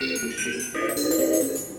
you